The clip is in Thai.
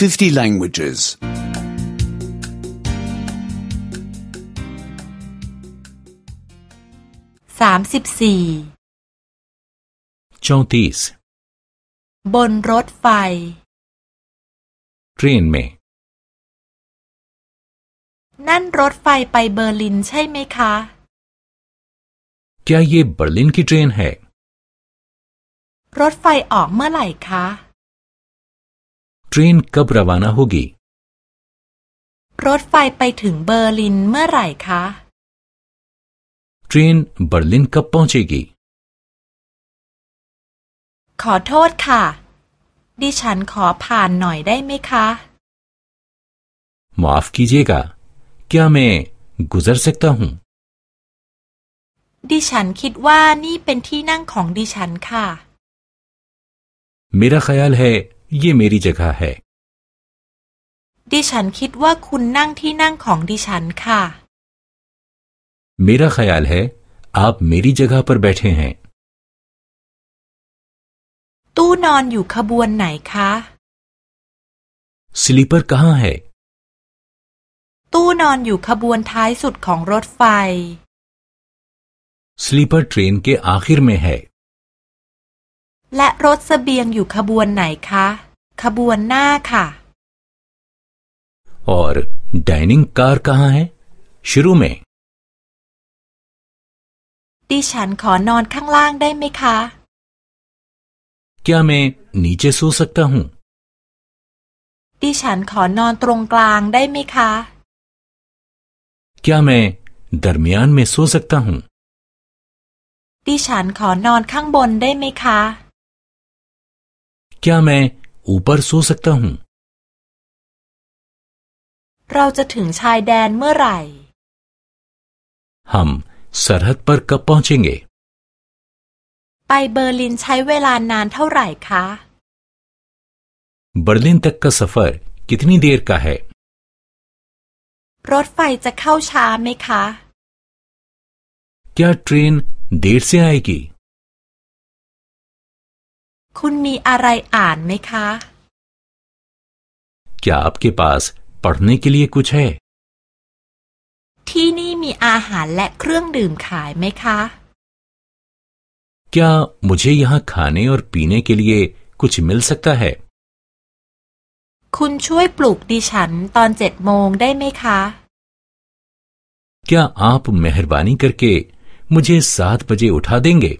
50 languages. สามสิบสี่ चौतीस บนรถไฟ ट्रेन में นั่นรถไฟไปเบอร์ลินใช่ไหมคะ क्या ये बर्लिन की ट्रेन है รถไฟออกเมื่อไหร่คะ ट्रेन कब रवाना होगी รถไฟไปถึงเบอร์ลินเมื่อไหร่คะ ट्रेन बर्लिन कब पहुंचेगी ขอโทษค่ะ ดิฉันขอผ่านหน่อยได้ไหมคะ माफ कीजिएगा क्या मैं गुजर सकता हूं ดิฉันคิดว่านี่เป็นที่นั่งของดิฉันค่ะ मेरा ख्याल है ये मेरी जगह है ดิฉันคิดว่าคุณนั่งที่นั่งของดิฉันค่ะ मेरा ख्याल है आप मेरी जगह पर बैठे हैं ตู้นอนอยู่ขบวนไหนคะ स्लीपर कहाँ है ตู้นอนอยู่ขบวนท้ายสุดของรถไฟ स्लीपर ट्रेन के आखिर में है และรถเสบียงอยู่ขบวนไหนคะ ขบวนหน้าค่ะ और डाइनिंग कार कहाँ है शुरू में ดิฉันขอนอนข้างล่างได้ไหมคะ क्या मैं नीचे सो सकता हूँ ดิฉันขอนอนตรงกลางได้ไหมคะ क्या मैं दरमियान में सो सकता हूँ ดิฉันขอนอนข้างบนได้ไหมคะ क्या मैं ऊपर सो सकता हूँ เราจะถึงชายแดนเมื่อไหร่ हम सरहद पर कब पहुंचेंगे ไปเบอร์ลินใช้เวลานานเท่าไหร่คะ बर्लिन तक का सफर कितनी देर का है รถไฟจะเข้าช้าไหมคะ क्या ट्रेन देर से आएगी คุณมีอะไรอ่านไหมคะ क्या आपके पास पढ़ने के लिए कुछ है ที่นี่มีอาหารและเครื่องดื่มขายไหมคะ क्या मुझे यहाँ खाने और पीने के लिए कुछ मिल सकता है คุณช่วยปลุกดิฉันตอนเจ็ดโมงได้ไหมคะ क्या आप मेहरबानी करके मुझे सात बजे उठा देंगे